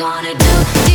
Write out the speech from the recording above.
gonna do?